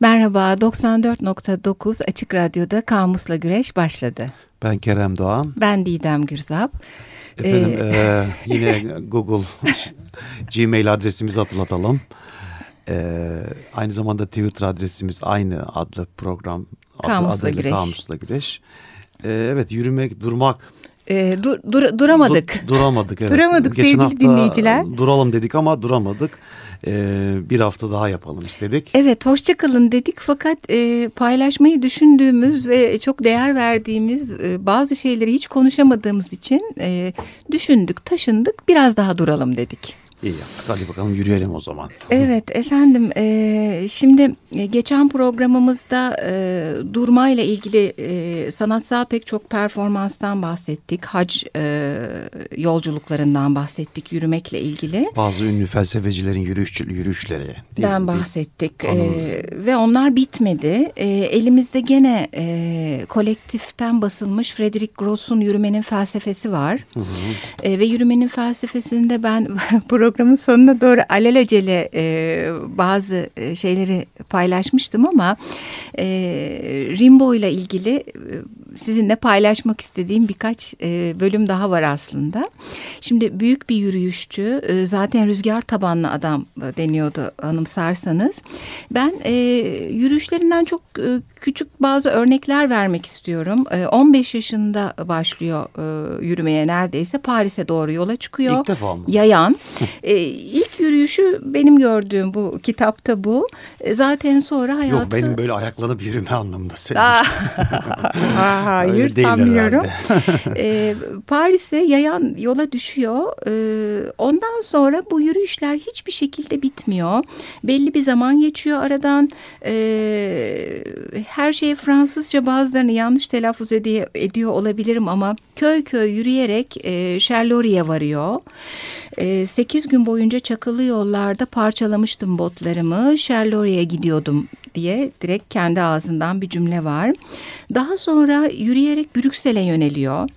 Merhaba, 94.9 Açık Radyo'da Kamus'la Güreş başladı. Ben Kerem Doğan. Ben Didem Gürzap. Efendim ee... e, yine Google Gmail adresimizi hatırlatalım. E, aynı zamanda Twitter adresimiz aynı adlı program. Kamus'la adlı, Güreş. Kamus'la Güreş. E, evet yürümek, durmak. E, dur, dur, duramadık. Du, duramadık evet. Duramadık Geçen sevgili hafta dinleyiciler. Duralım dedik ama duramadık e, bir hafta daha yapalım istedik. Evet hoşçakalın dedik fakat e, paylaşmayı düşündüğümüz ve çok değer verdiğimiz e, bazı şeyleri hiç konuşamadığımız için e, düşündük taşındık biraz daha duralım dedik. İyi yaptık. Hadi bakalım yürüyelim o zaman. Evet efendim. E, şimdi geçen programımızda e, durma ile ilgili e, sanatsal pek çok performanstan bahsettik. Hac e, yolculuklarından bahsettik yürümekle ilgili. Bazı ünlü felsefecilerin yürüyüş, yürüyüşleri. Den bahsettik. E, ve onlar bitmedi. E, elimizde gene e, kolektiften basılmış Frederick Gross'un Yürümenin Felsefesi var. Hı hı. E, ve Yürümenin Felsefesinde ben programın sonuna doğru alelacele e, bazı e, şeyleri paylaşmıştım ama e, Rimbo ile ilgili e, sizinle paylaşmak istediğim birkaç e, bölüm daha var aslında. Şimdi büyük bir yürüyüşçü e, zaten rüzgar tabanlı adam e, deniyordu anımsarsanız. Ben e, yürüyüşlerinden çok e, küçük bazı örnekler vermek istiyorum. E, 15 yaşında başlıyor e, yürümeye neredeyse Paris'e doğru yola çıkıyor. İlk defa mı? Yayan. e, ilk yürüyüşü benim gördüğüm bu kitapta bu. E, zaten sonra hayatı... Yok benim böyle ayaklanıp yürüme anlamında söylemiştim. hayır sanmıyorum. e, Paris'e yayan yola düşüyor. E, ondan sonra bu yürüyüşler hiçbir şekilde bitmiyor. Belli bir zaman geçiyor aradan. E, her şeyi Fransızca bazılarını yanlış telaffuz ediyor, ediyor olabilirim ama köy köy yürüyerek e, Charlotte'ye varıyor. E, sekiz gün boyunca çakılı yollarda parçalamıştım botlarımı. Charlotte'ye gidiyordum diye direkt kendi ağzından bir cümle var. Daha sonra yürüyerek Brüksel'e yöneliyor.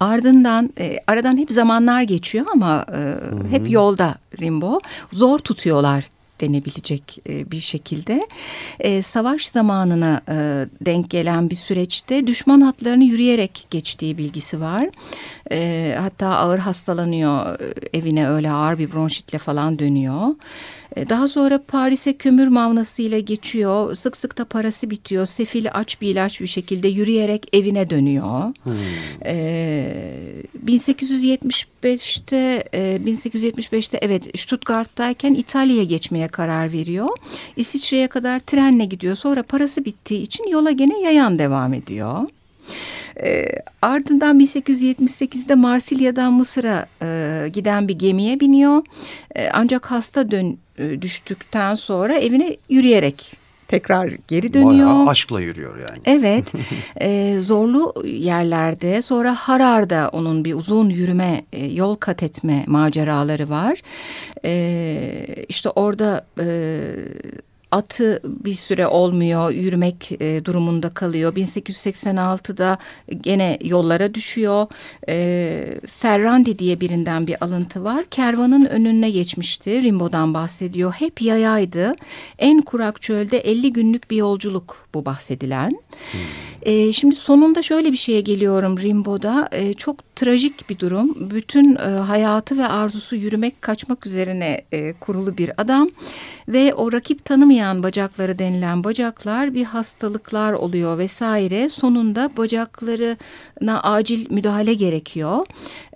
Ardından e, aradan hep zamanlar geçiyor ama e, hep yolda Rimbo. Zor tutuyorlar denebilecek e, bir şekilde. E, savaş zamanına e, denk gelen bir süreçte düşman hatlarını yürüyerek geçtiği bilgisi var. E, hatta ağır hastalanıyor e, evine öyle ağır bir bronşitle falan dönüyor. E, daha sonra Paris'e kömür mavnasıyla geçiyor. Sık sık da parası bitiyor. Sefil aç bir ilaç bir şekilde yürüyerek evine dönüyor. Hmm. Ee, 1875'te e, 1875'te evet Stuttgart'tayken İtalya'ya geçmeye karar veriyor. İsviçre'ye kadar trenle gidiyor. Sonra parası bittiği için yola gene yayan devam ediyor. E, ardından 1878'de Marsilya'dan Mısır'a e, giden bir gemiye biniyor. E, ancak hasta dön düştükten sonra evine yürüyerek tekrar geri dönüyor. Bayağı aşkla yürüyor yani. Evet. e, zorlu yerlerde sonra Harar'da onun bir uzun yürüme, e, yol kat etme maceraları var. E, işte orada e, atı bir süre olmuyor, yürümek e, durumunda kalıyor. 1886'da gene yollara düşüyor. E, Ferrandi diye birinden bir alıntı var. Kervanın önüne geçmişti. Rimbo'dan bahsediyor. Hep yayaydı. En kurak çölde 50 günlük bir yolculuk bu bahsedilen. Hmm. E, şimdi sonunda şöyle bir şeye geliyorum Rimbo'da. E, çok trajik bir durum. Bütün e, hayatı ve arzusu yürümek, kaçmak üzerine e, kurulu bir adam. Ve o rakip tanımayan bacakları denilen bacaklar bir hastalıklar oluyor vesaire. Sonunda bacaklarına acil müdahale gerekiyor.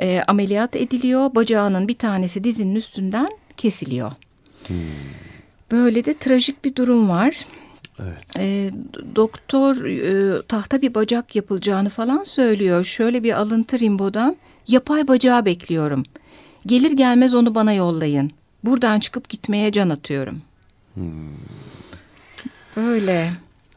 E, ameliyat ediliyor. Bacağının bir tanesi dizinin üstünden kesiliyor. Hmm. Böyle de trajik bir durum var. Evet. E, doktor e, tahta bir bacak yapılacağını falan söylüyor. Şöyle bir alıntı Rimbo'dan. Yapay bacağı bekliyorum. Gelir gelmez onu bana yollayın. Buradan çıkıp gitmeye can atıyorum. Hmm. Böyle.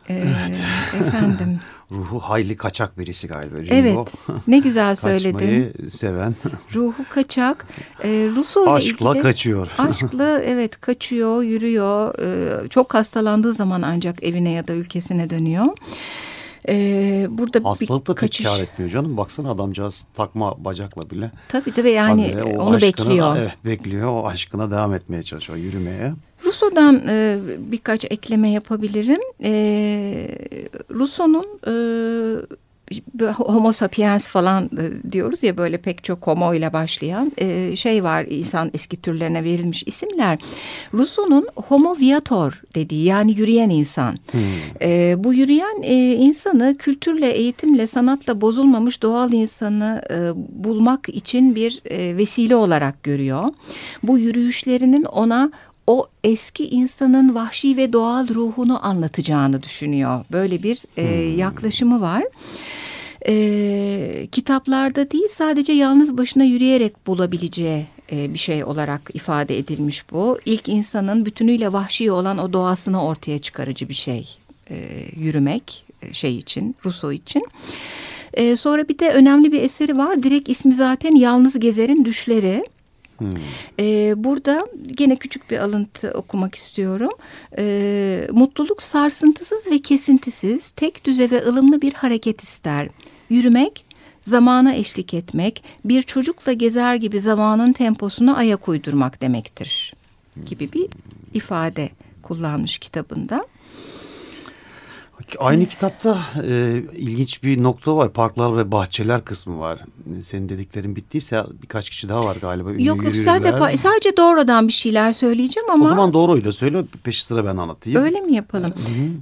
Ee, evet. Efendim. Ruhu hayli kaçak birisi galiba. Ringo. Evet. Ne güzel söyledin. Kaçmayı seven. Ruhu kaçak. Ee, Rousseau Aşkla ilgili, kaçıyor. Aşkla evet kaçıyor, yürüyor. Ee, çok hastalandığı zaman ancak evine ya da ülkesine dönüyor. Ee, burada Hastalık da bir pek kaçış... kar etmiyor canım. Baksana adamcağız takma bacakla bile. Tabii tabii yani o onu aşkına- bekliyor. Evet bekliyor. O aşkına devam etmeye çalışıyor yürümeye. Rousseau'dan e, birkaç ekleme yapabilirim. E, Rousseau'nun e, Homo sapiens falan e, diyoruz ya böyle pek çok homo ile başlayan e, şey var insan eski türlerine verilmiş isimler. Rousseau'nun homo viator dediği yani yürüyen insan. E, bu yürüyen e, insanı kültürle, eğitimle, sanatla bozulmamış doğal insanı e, bulmak için bir e, vesile olarak görüyor. Bu yürüyüşlerinin ona o eski insanın vahşi ve doğal ruhunu anlatacağını düşünüyor. Böyle bir e, yaklaşımı var. E, kitaplarda değil sadece yalnız başına yürüyerek bulabileceği e, bir şey olarak ifade edilmiş bu. İlk insanın bütünüyle vahşi olan o doğasını ortaya çıkarıcı bir şey e, yürümek e, şey için Rousseau için. E, sonra bir de önemli bir eseri var. Direkt ismi zaten Yalnız Gezer'in Düşleri. Ee, burada gene küçük bir alıntı okumak istiyorum. Ee, mutluluk sarsıntısız ve kesintisiz, tek düze ve ılımlı bir hareket ister. Yürümek, zamana eşlik etmek, bir çocukla gezer gibi zamanın temposuna ayak uydurmak demektir. Gibi bir ifade kullanmış kitabında. Aynı kitapta e, ilginç bir nokta var. Parklar ve bahçeler kısmı var. Senin dediklerin bittiyse birkaç kişi daha var galiba. Ünlü Yok yok sadece, sadece doğrudan bir şeyler söyleyeceğim ama... O zaman doğruyla söyle peşi sıra ben anlatayım. Öyle mi yapalım?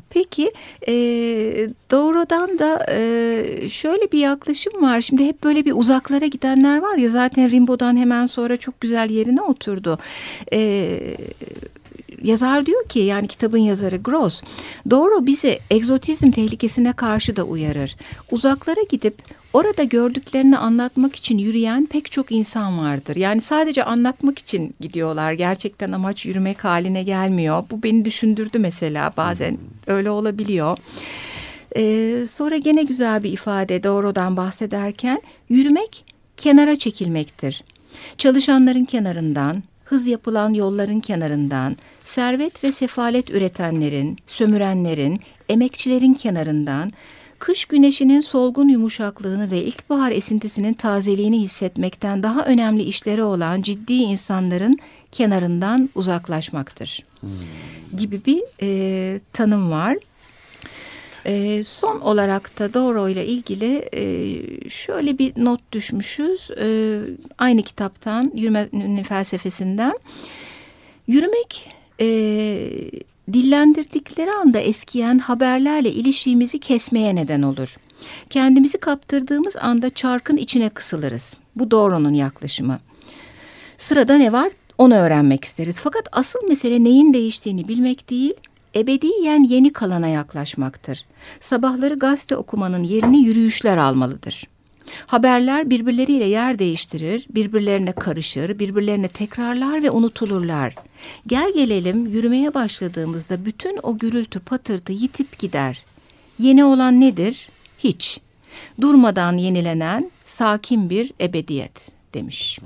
Peki e, doğrudan da e, şöyle bir yaklaşım var. Şimdi hep böyle bir uzaklara gidenler var ya zaten Rimbaud'dan hemen sonra çok güzel yerine oturdu. E, yazar diyor ki yani kitabın yazarı Gross doğru bizi egzotizm tehlikesine karşı da uyarır. Uzaklara gidip orada gördüklerini anlatmak için yürüyen pek çok insan vardır. Yani sadece anlatmak için gidiyorlar. Gerçekten amaç yürümek haline gelmiyor. Bu beni düşündürdü mesela bazen öyle olabiliyor. Ee, sonra gene güzel bir ifade doğrudan bahsederken yürümek kenara çekilmektir. Çalışanların kenarından, hız yapılan yolların kenarından, servet ve sefalet üretenlerin, sömürenlerin, emekçilerin kenarından, kış güneşinin solgun yumuşaklığını ve ilkbahar esintisinin tazeliğini hissetmekten daha önemli işleri olan ciddi insanların kenarından uzaklaşmaktır. Gibi bir e, tanım var. E, son olarak da Doğru ile ilgili e, şöyle bir not düşmüşüz. E, aynı kitaptan, Yürümenin Felsefesinden. Yürümek e, dillendirdikleri anda eskiyen haberlerle ilişiğimizi kesmeye neden olur. Kendimizi kaptırdığımız anda çarkın içine kısılırız. Bu Doğru'nun yaklaşımı. Sırada ne var onu öğrenmek isteriz. Fakat asıl mesele neyin değiştiğini bilmek değil, ebediyen yeni kalana yaklaşmaktır. Sabahları gazete okumanın yerini yürüyüşler almalıdır. Haberler birbirleriyle yer değiştirir, birbirlerine karışır, birbirlerine tekrarlar ve unutulurlar. Gel gelelim yürümeye başladığımızda bütün o gürültü patırtı yitip gider. Yeni olan nedir? Hiç. Durmadan yenilenen sakin bir ebediyet demiş.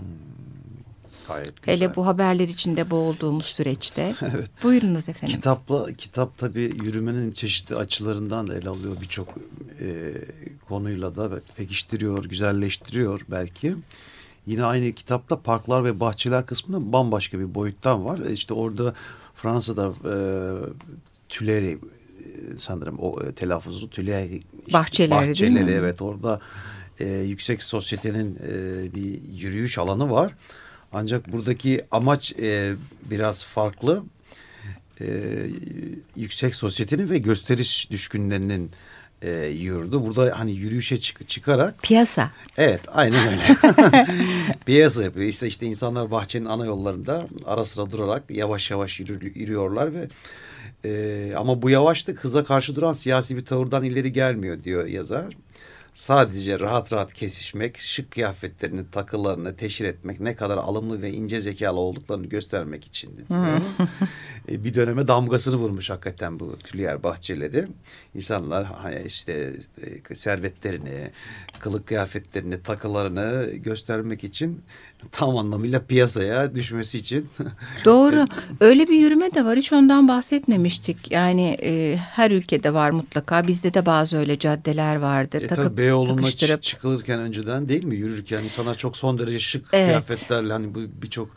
Gayet güzel. Hele bu haberler içinde boğulduğumuz süreçte. Evet. Buyurunuz efendim. Kitapla kitap tabii yürümenin çeşitli açılarından da ele alıyor birçok e, konuyla da pekiştiriyor, güzelleştiriyor belki. Yine aynı kitapta parklar ve bahçeler kısmında bambaşka bir boyuttan var. E, İşte orada Fransa'da e, Tuileries e, sanırım o e, telaffuzu Tuileries işte Bahçeleri değil mi? bahçeleri, evet orada e, yüksek sosyetenin e, bir yürüyüş alanı var. Ancak buradaki amaç e, biraz farklı. E, yüksek sosyetenin ve gösteriş düşkünlerinin e, yurdu. Burada hani yürüyüşe çık çıkarak Piyasa. Evet aynen öyle. Piyasa yapıyor. İşte, işte insanlar bahçenin ana yollarında ara sıra durarak yavaş yavaş yürü, yürüyorlar ve e, ama bu yavaşlık hıza karşı duran siyasi bir tavırdan ileri gelmiyor diyor yazar. Sadece rahat rahat kesişmek, şık kıyafetlerini, takılarını teşhir etmek, ne kadar alımlı ve ince zekalı olduklarını göstermek içindi. E, bir döneme damgasını vurmuş hakikaten bu tülyer bahçeleri. İnsanlar işte e, servetlerini, kılık kıyafetlerini, takılarını göstermek için tam anlamıyla piyasaya düşmesi için. Doğru. Öyle bir yürüme de var. Hiç ondan bahsetmemiştik. Yani e, her ülkede var mutlaka. Bizde de bazı öyle caddeler vardır. E, Takıp Beyoğlu'na takıştırıp. çıkılırken önceden değil mi yürürken sana çok son derece şık Evet. kıyafetlerle hani bu birçok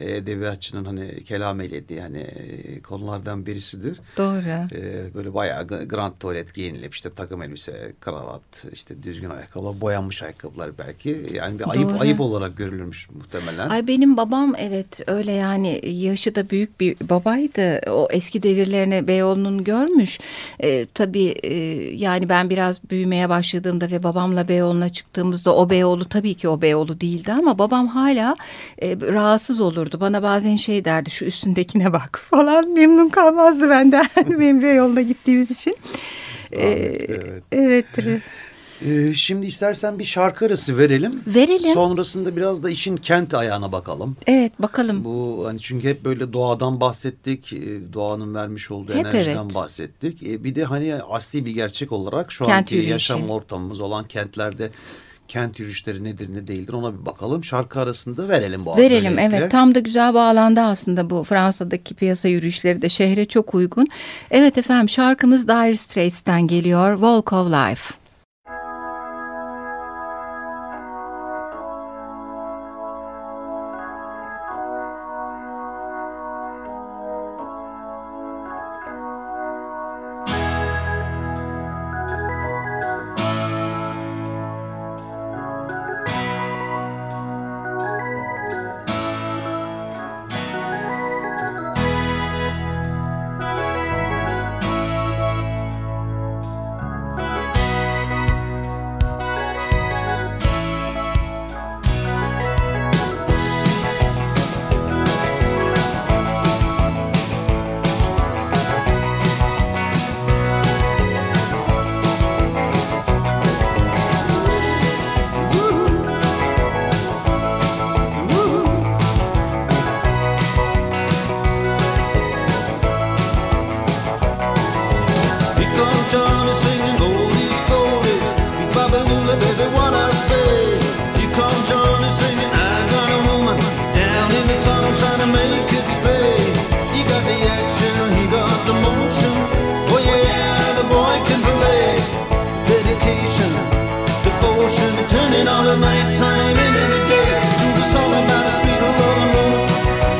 edebiyatçının hani kelam eylediği hani e, konulardan birisidir. Doğru. E, böyle bayağı grand tuvalet giyinilip işte takım elbise, kravat, işte düzgün ayakkabılar, boyanmış ayakkabılar belki. Yani bir ayıp Doğru. ayıp olarak görülürmüş muhtemelen. Ay benim babam evet öyle yani yaşı da büyük bir babaydı. O eski devirlerini Beyoğlu'nun görmüş. Ee, tabii e, yani ben biraz büyümeye başladığımda ve babamla Beyoğlu'na çıktığımızda o Beyoğlu tabii ki o Beyoğlu değildi ama babam hala e, rahatsız olurdu. Bana bazen şey derdi şu üstündekine bak falan memnun kalmazdı benden benim Beyoğlu'na gittiğimiz için. Ee, evet. evet. E, şimdi istersen bir şarkı arası verelim. Verelim. Sonrasında biraz da işin kent ayağına bakalım. Evet bakalım. Bu hani çünkü hep böyle doğadan bahsettik, e, doğanın vermiş olduğu Hep enerjiden evet. bahsettik. E, Bir de hani asli bir gerçek olarak şu Kent anki yürüyüşü. yaşam ortamımız olan kentlerde kent yürüyüşleri nedir ne değildir ona bir bakalım. Şarkı arasında verelim bu Verelim böylelikle. evet tam da güzel bağlandı aslında bu Fransa'daki piyasa yürüyüşleri de şehre çok uygun. Evet efendim şarkımız Dire Straits'ten geliyor Walk of Life. The nighttime into the day. Do the song about a sweet.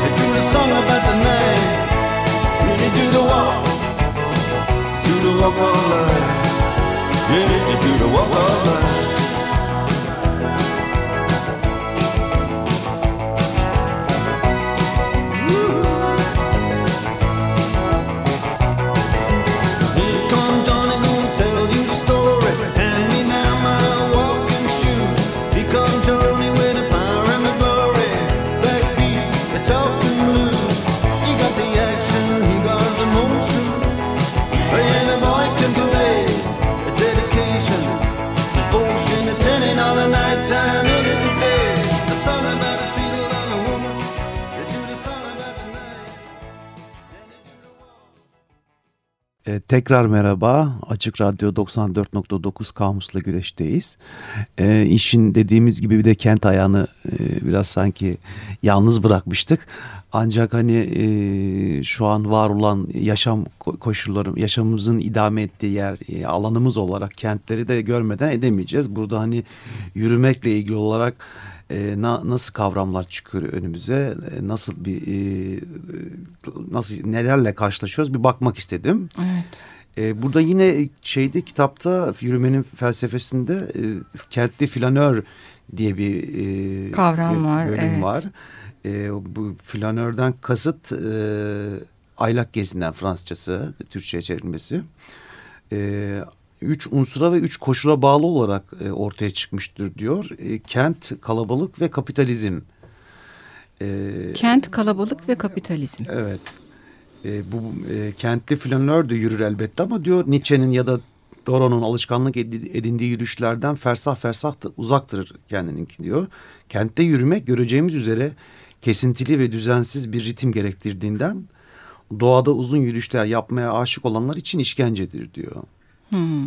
They do the song about the night. Do the walk do the walk of life. Do the walk of life. Tekrar merhaba. Açık Radyo 94.9 Kamus'la güreşteyiz. E, işin dediğimiz gibi bir de kent ayağını e, biraz sanki yalnız bırakmıştık. Ancak hani e, şu an var olan yaşam ko- koşulları, yaşamımızın idame ettiği yer, e, alanımız olarak kentleri de görmeden edemeyeceğiz. Burada hani yürümekle ilgili olarak e, na- nasıl kavramlar çıkıyor önümüze, e, nasıl bir e, nasıl nelerle karşılaşıyoruz bir bakmak istedim. Evet. E, burada yine şeyde kitapta yürümenin felsefesinde e, kentli flanör diye bir e, Kavram bir var, bölüm evet. var. E, bu flanörden kasıt e, aylak gezinden Fransızcası, Türkçe'ye çevrilmesi. E, üç unsura ve üç koşula bağlı olarak e, ortaya çıkmıştır diyor. E, kent, kalabalık ve kapitalizm. E, Kent, kalabalık ve kapitalizm. Evet. E, bu e, kentli flanör de yürür elbette ama diyor Nietzsche'nin ya da Doro'nun alışkanlık edindiği yürüyüşlerden fersah fersah uzaktır kendininki diyor. Kentte yürümek göreceğimiz üzere kesintili ve düzensiz bir ritim gerektirdiğinden doğada uzun yürüyüşler yapmaya aşık olanlar için işkencedir diyor. Hmm.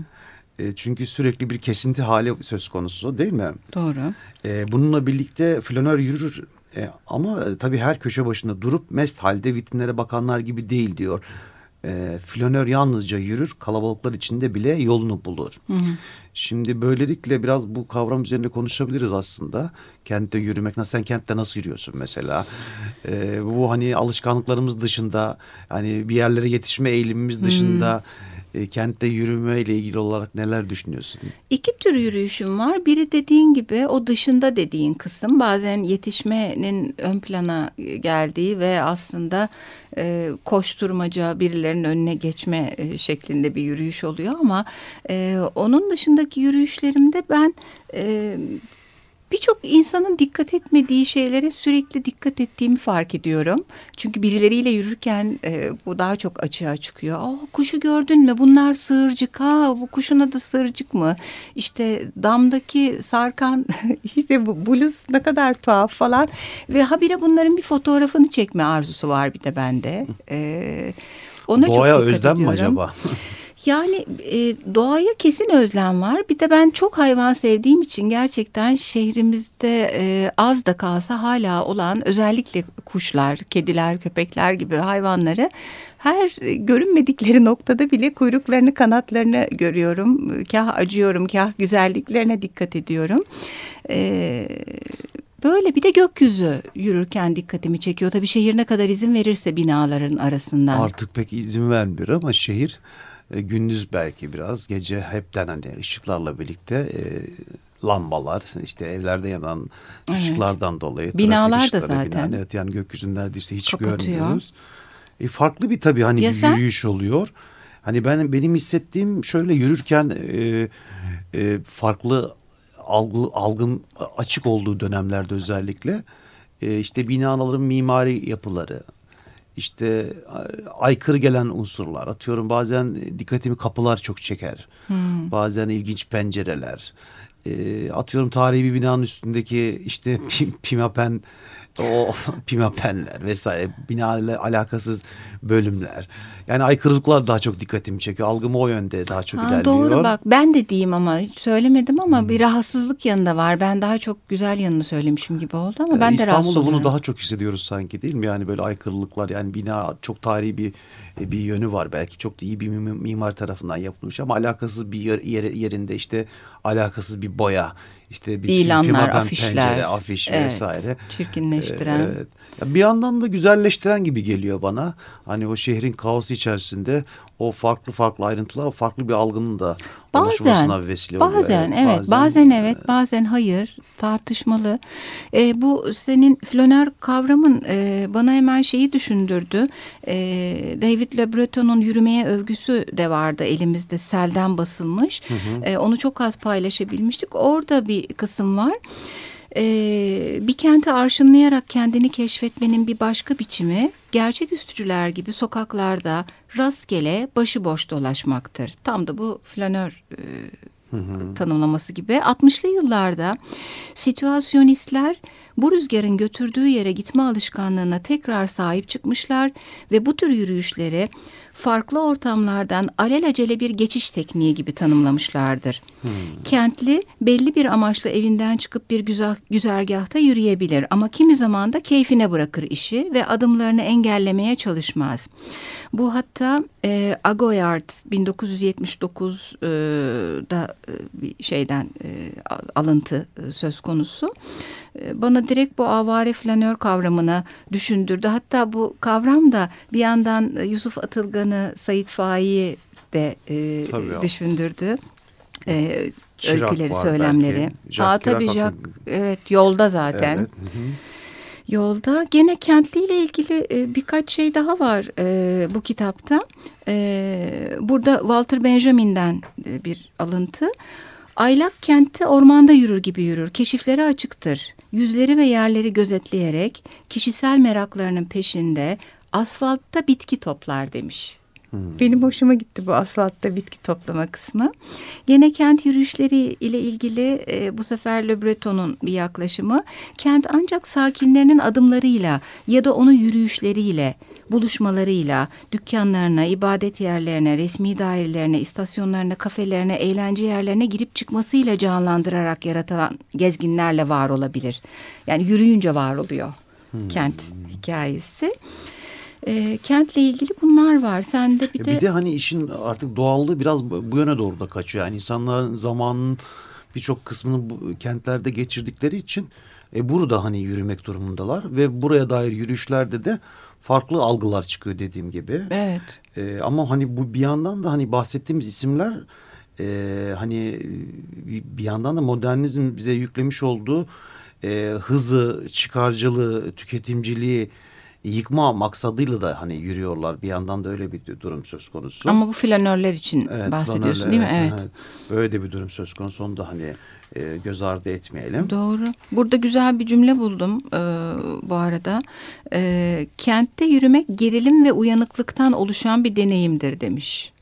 E, çünkü sürekli bir kesinti hali söz konusu değil mi? Doğru. E, bununla birlikte flanör yürür e, ama e, tabii her köşe başında durup mest halde vitrinlere bakanlar gibi değil diyor. E, flanör yalnızca yürür, kalabalıklar içinde bile yolunu bulur. Hı hı. Şimdi böylelikle biraz bu kavram üzerinde konuşabiliriz aslında. Kentte yürümek, nasıl sen kentte nasıl yürüyorsun mesela? E, bu hani alışkanlıklarımız dışında, hani bir yerlere yetişme eğilimimiz dışında... Hı e, kentte yürüme ile ilgili olarak neler düşünüyorsun? İki tür yürüyüşüm var. Biri dediğin gibi o dışında dediğin kısım bazen yetişmenin ön plana geldiği ve aslında e, koşturmaca birilerinin önüne geçme e, şeklinde bir yürüyüş oluyor ama e, onun dışındaki yürüyüşlerimde ben e, birçok insanın dikkat etmediği şeylere sürekli dikkat ettiğimi fark ediyorum. Çünkü birileriyle yürürken e, bu daha çok açığa çıkıyor. Aa, kuşu gördün mü? Bunlar sığırcık. Ha, bu kuşun adı sığırcık mı? İşte damdaki sarkan işte bu bluz ne kadar tuhaf falan. Ve habire bunların bir fotoğrafını çekme arzusu var bir de bende. E, ona Doğaya çok dikkat özlem ediyorum. mi acaba? Yani e, doğaya kesin özlem var. Bir de ben çok hayvan sevdiğim için gerçekten şehrimizde e, az da kalsa hala olan özellikle kuşlar, kediler, köpekler gibi hayvanları her görünmedikleri noktada bile kuyruklarını, kanatlarını görüyorum. Kah acıyorum, kah güzelliklerine dikkat ediyorum. Ee, böyle bir de gökyüzü yürürken dikkatimi çekiyor. Tabii şehir ne kadar izin verirse binaların arasından. Artık pek izin vermiyor ama şehir e, gündüz belki biraz gece hepten hani ışıklarla birlikte e, lambalar işte evlerde yanan evet. ışıklardan dolayı binalar da zaten bina, evet yani gökyüzünü neredeyse hiç Kapatıyor. görmüyoruz. E, farklı bir tabii hani ya bir sen? yürüyüş oluyor. Hani ben benim hissettiğim şöyle yürürken e, e, farklı algı, algım açık olduğu dönemlerde özellikle e, işte binaların mimari yapıları işte aykırı gelen unsurlar atıyorum bazen dikkatimi kapılar çok çeker. Hmm. Bazen ilginç pencereler. E, atıyorum tarihi bir binanın üstündeki işte pimapen o pimapenler vesaire binayla alakasız bölümler. Yani aykırılıklar daha çok dikkatimi çekiyor. Algım o yönde daha çok ha, ilerliyor. Doğru bak ben de diyeyim ama söylemedim ama hmm. bir rahatsızlık yanında var. Ben daha çok güzel yanını söylemişim gibi oldu ama ben ee, de rahatsız İstanbul'da bunu daha çok hissediyoruz sanki değil mi? Yani böyle aykırılıklar yani bina çok tarihi bir bir yönü var. Belki çok da iyi bir mimar tarafından yapılmış ama alakasız bir yer, yerinde işte alakasız bir boya işte bir ilanlar, afişler, pencere, afiş evet, vesaire. Çirkinleştiren. Evet. Bir yandan da güzelleştiren gibi geliyor bana. Hani o şehrin kaosu içerisinde o farklı farklı ayrıntılar farklı bir algının da bazen, vesile oluyor. Bazen evet, evet bazen, bazen evet bazen hayır tartışmalı. E, bu senin flöner kavramın e, bana hemen şeyi düşündürdü. E, David Le Breton'un yürümeye övgüsü de vardı elimizde selden basılmış. Hı hı. E, onu çok az paylaşabilmiştik. Orada bir kısım var e, bir kenti arşınlayarak kendini keşfetmenin bir başka biçimi gerçek üstücüler gibi sokaklarda rastgele başıboş dolaşmaktır. Tam da bu flanör e, tanımlaması gibi. 60'lı yıllarda situasyonistler bu rüzgarın götürdüğü yere gitme alışkanlığına tekrar sahip çıkmışlar ve bu tür yürüyüşleri farklı ortamlardan alelacele bir geçiş tekniği gibi tanımlamışlardır. Hmm. Kentli belli bir amaçla evinden çıkıp bir güzel, güzergahta yürüyebilir ama kimi zaman da keyfine bırakır işi ve adımlarını engellemeye çalışmaz. Bu hatta e, Agoyard 1979'da e, bir şeyden e, alıntı e, söz konusu. E, bana direkt bu avare flanör kavramını düşündürdü. Hatta bu kavram da bir yandan Yusuf Atılgan'ı, Sait Faik'i de e, düşündürdü. E, öyküleri, söylemleri. Belki. Aa, tabii Jack, evet yolda zaten. Evet. Hı hı. Yolda gene kentliyle ilgili e, birkaç şey daha var e, bu kitapta. E, burada Walter Benjamin'den e, bir alıntı. Aylak kentte ormanda yürür gibi yürür. Keşiflere açıktır yüzleri ve yerleri gözetleyerek kişisel meraklarının peşinde asfaltta bitki toplar demiş. Benim hoşuma gitti bu asfaltta bitki toplama kısmı. Gene kent yürüyüşleri ile ilgili e, bu sefer Le Breton'un bir yaklaşımı. Kent ancak sakinlerinin adımlarıyla ya da onu yürüyüşleriyle buluşmalarıyla dükkanlarına, ibadet yerlerine, resmi dairelerine, istasyonlarına, kafelerine, eğlence yerlerine girip çıkmasıyla canlandırarak yaratılan gezginlerle var olabilir. Yani yürüyünce var oluyor kent hikayesi. E, kentle ilgili bunlar var. Sen de bir de, Bir de hani işin artık doğallığı biraz bu yöne doğru da kaçıyor. Yani insanların zamanının birçok kısmını bu kentlerde geçirdikleri için e, burada hani yürümek durumundalar ve buraya dair yürüyüşlerde de farklı algılar çıkıyor dediğim gibi. evet. E, ama hani bu bir yandan da hani bahsettiğimiz isimler e, hani e, bir yandan da modernizm bize yüklemiş olduğu e, hızı, çıkarcılığı, tüketimciliği yıkma maksadıyla da hani yürüyorlar. Bir yandan da öyle bir durum söz konusu. Ama bu flanörler için Evet, bahsediyorsun flanörle, değil mi? Evet. Böyle de bir durum söz konusu. Onu da hani e, göz ardı etmeyelim. Doğru. Burada güzel bir cümle buldum e, bu arada. E, kentte yürümek gerilim ve uyanıklıktan oluşan bir deneyimdir demiş.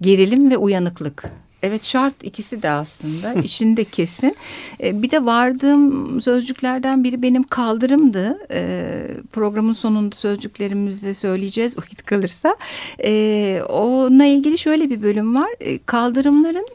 Gerilim ve uyanıklık. Evet şart ikisi de aslında işinde kesin. E, bir de vardığım sözcüklerden biri benim kaldırımdı. E, programın sonunda sözcüklerimizde söyleyeceğiz vakit kalırsa. E, onunla ilgili şöyle bir bölüm var. Kaldırımların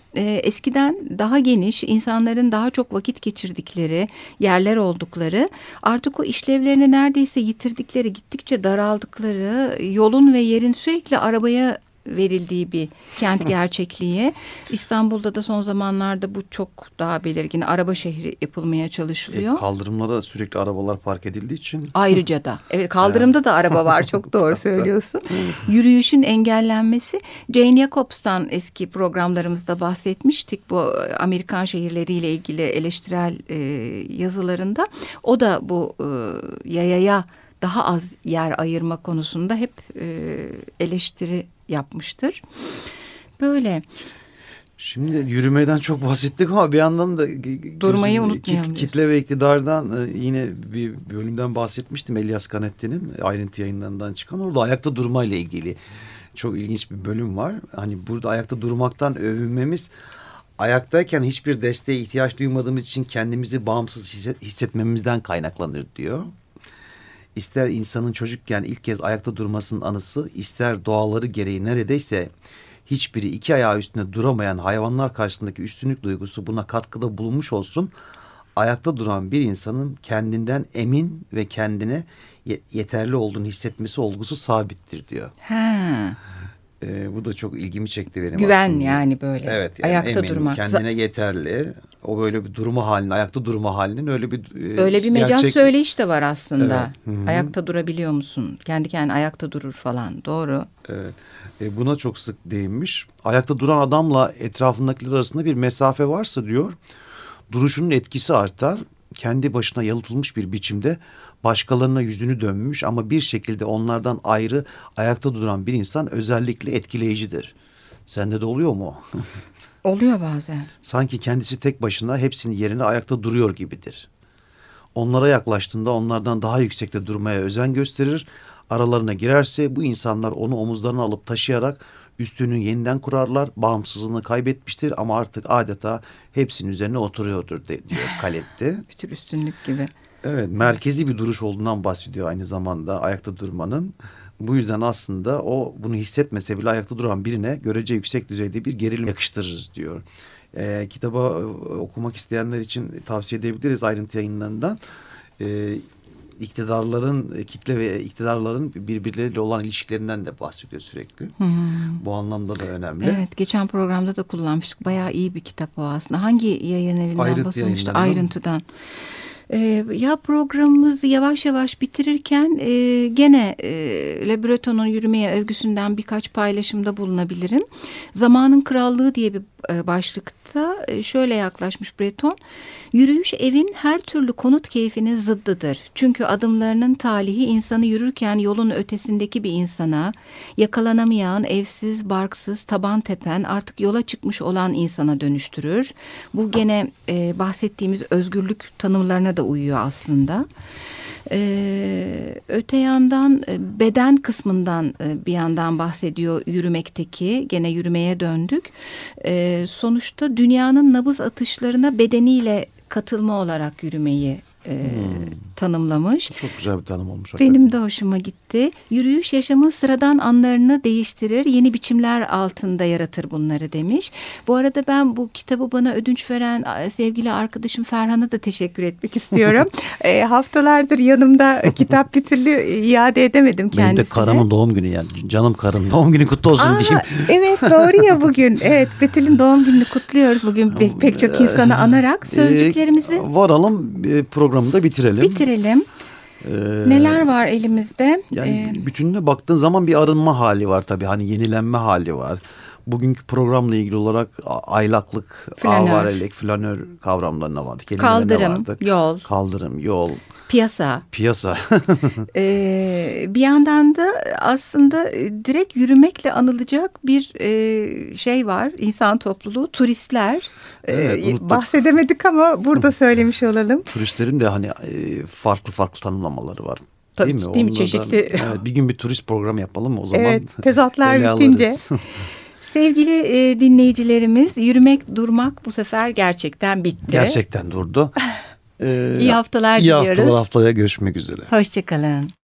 eskiden daha geniş, insanların daha çok vakit geçirdikleri yerler oldukları, artık o işlevlerini neredeyse yitirdikleri, gittikçe daraldıkları, yolun ve yerin sürekli arabaya verildiği bir kent gerçekliği. İstanbul'da da son zamanlarda bu çok daha belirgin. Araba şehri yapılmaya E, çalışılıyor. kaldırımlara sürekli arabalar park edildiği için Ayrıca da. Evet kaldırımda da araba var çok doğru söylüyorsun. Yürüyüşün engellenmesi. Jane Jacobs'tan eski programlarımızda bahsetmiştik bu Amerikan şehirleriyle ilgili eleştirel e, yazılarında. O da bu e, yayaya daha az yer ayırma konusunda hep e, eleştiri yapmıştır. Böyle. Şimdi yürümeden çok bahsettik ama bir yandan da Durmayı unutmayalım kit- kitle ve iktidardan e, yine bir bölümden bahsetmiştim. Elias Canetti'nin ayrıntı yayınlarından çıkan orada ayakta durmayla ilgili çok ilginç bir bölüm var. Hani burada ayakta durmaktan övünmemiz ayaktayken hiçbir desteğe ihtiyaç duymadığımız için kendimizi bağımsız hisset- hissetmemizden kaynaklanır diyor. İster insanın çocukken ilk kez ayakta durmasının anısı, ister doğaları gereği neredeyse hiçbiri iki ayağı üstünde duramayan hayvanlar karşısındaki üstünlük duygusu buna katkıda bulunmuş olsun. Ayakta duran bir insanın kendinden emin ve kendine ye- yeterli olduğunu hissetmesi olgusu sabittir diyor. Ha, Ee, bu da çok ilgimi çekti benim güven aslında. yani böyle. Evet yani Ayakta eminim, durmak. Kendine yeterli. O böyle bir durma halinin, ayakta durma halinin öyle bir e, Öyle bir mecaz gerçek- söyleyiş de var aslında. Evet, hı hı. Ayakta durabiliyor musun? Kendi kendine ayakta durur falan. Doğru. Evet. E, buna çok sık değinmiş. Ayakta duran adamla etrafındakiler arasında bir mesafe varsa diyor, duruşunun etkisi artar. Kendi başına yalıtılmış bir biçimde başkalarına yüzünü dönmüş ama bir şekilde onlardan ayrı ayakta duran bir insan özellikle etkileyicidir. Sende de oluyor mu? Oluyor bazen. Sanki kendisi tek başına hepsinin yerine ayakta duruyor gibidir. Onlara yaklaştığında onlardan daha yüksekte durmaya özen gösterir. Aralarına girerse bu insanlar onu omuzlarına alıp taşıyarak üstünü yeniden kurarlar. Bağımsızlığını kaybetmiştir ama artık adeta hepsinin üzerine oturuyordur de, diyor Kaletti. Bir tür üstünlük gibi. Evet merkezi bir duruş olduğundan bahsediyor aynı zamanda ayakta durmanın. Bu yüzden aslında o bunu hissetmese bile ayakta duran birine görece yüksek düzeyde bir gerilim yakıştırırız diyor. Ee, kitabı e, okumak isteyenler için tavsiye edebiliriz ayrıntı yayınlarından. Ee, iktidarların, e, kitle ve iktidarların birbirleriyle olan ilişkilerinden de bahsediyor sürekli. Bu anlamda da önemli. Evet geçen programda da kullanmıştık. Bayağı iyi bir kitap o aslında. Hangi yayın evinden Ayrıntı basılmıştı? yayınlarından. Ayrıntıdan. Ee, ya programımızı yavaş yavaş bitirirken e, gene e, Le Breton'un yürümeye övgüsünden birkaç paylaşımda bulunabilirim. Zamanın Krallığı diye bir e, başlıkta e, şöyle yaklaşmış Breton. Yürüyüş evin her türlü konut keyfinin zıddıdır. Çünkü adımlarının talihi insanı yürürken yolun ötesindeki bir insana, yakalanamayan, evsiz, barksız, taban tepen, artık yola çıkmış olan insana dönüştürür. Bu gene e, bahsettiğimiz özgürlük tanımlarına da uyuyor aslında. E, öte yandan e, beden kısmından e, bir yandan bahsediyor yürümekteki. Gene yürümeye döndük. E, sonuçta dünyanın nabız atışlarına bedeniyle katılma olarak yürümeyi e, tanımlamış. Çok güzel bir tanım olmuş. Benim hakikaten. de hoşuma gitti. Yürüyüş yaşamın sıradan anlarını değiştirir, yeni biçimler altında yaratır bunları demiş. Bu arada ben bu kitabı bana ödünç veren sevgili arkadaşım Ferhan'a da teşekkür etmek istiyorum. e, haftalardır yanımda kitap bir türlü iade edemedim kendisine. Benim de karımın doğum günü yani. Canım karım doğum günü kutlu olsun Aa, diyeyim. evet doğru ya bugün. Evet Betül'ün doğum gününü kutluyoruz bugün pe- pek çok insanı anarak. Sözcüklerimizi Ee, varalım e, programı da bitirelim. bitirelim. Ee, Neler var elimizde? Yani Ee, bütününe baktığın zaman bir arınma hali var tabii. Hani yenilenme hali var. Bugünkü programla ilgili olarak aylaklık, Flanör. avarelik, flanör kavramlarına vardı. kelimelerine Kaldırım, vardık. yol. Kaldırım, yol, piyasa. piyasa. Ee, bir yandan da aslında e, direkt yürümekle anılacak bir e, şey var. İnsan topluluğu, turistler. Ee, Evet, unuttuk. bahsedemedik ama burada söylemiş olalım. Turistlerin de hani e, farklı farklı tanımlamaları var. Tabii değil mi? değil mi? Çeşitli. Evet, bir gün bir turist programı yapalım mı o zaman? Evet, tezatlar bitince. Sevgili e, dinleyicilerimiz, yürümek, durmak bu sefer gerçekten bitti. Gerçekten durdu. Ee, İyi haftalar iyi diliyoruz. haftalar haftaya görüşmek üzere. Hoşçakalın.